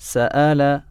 سأل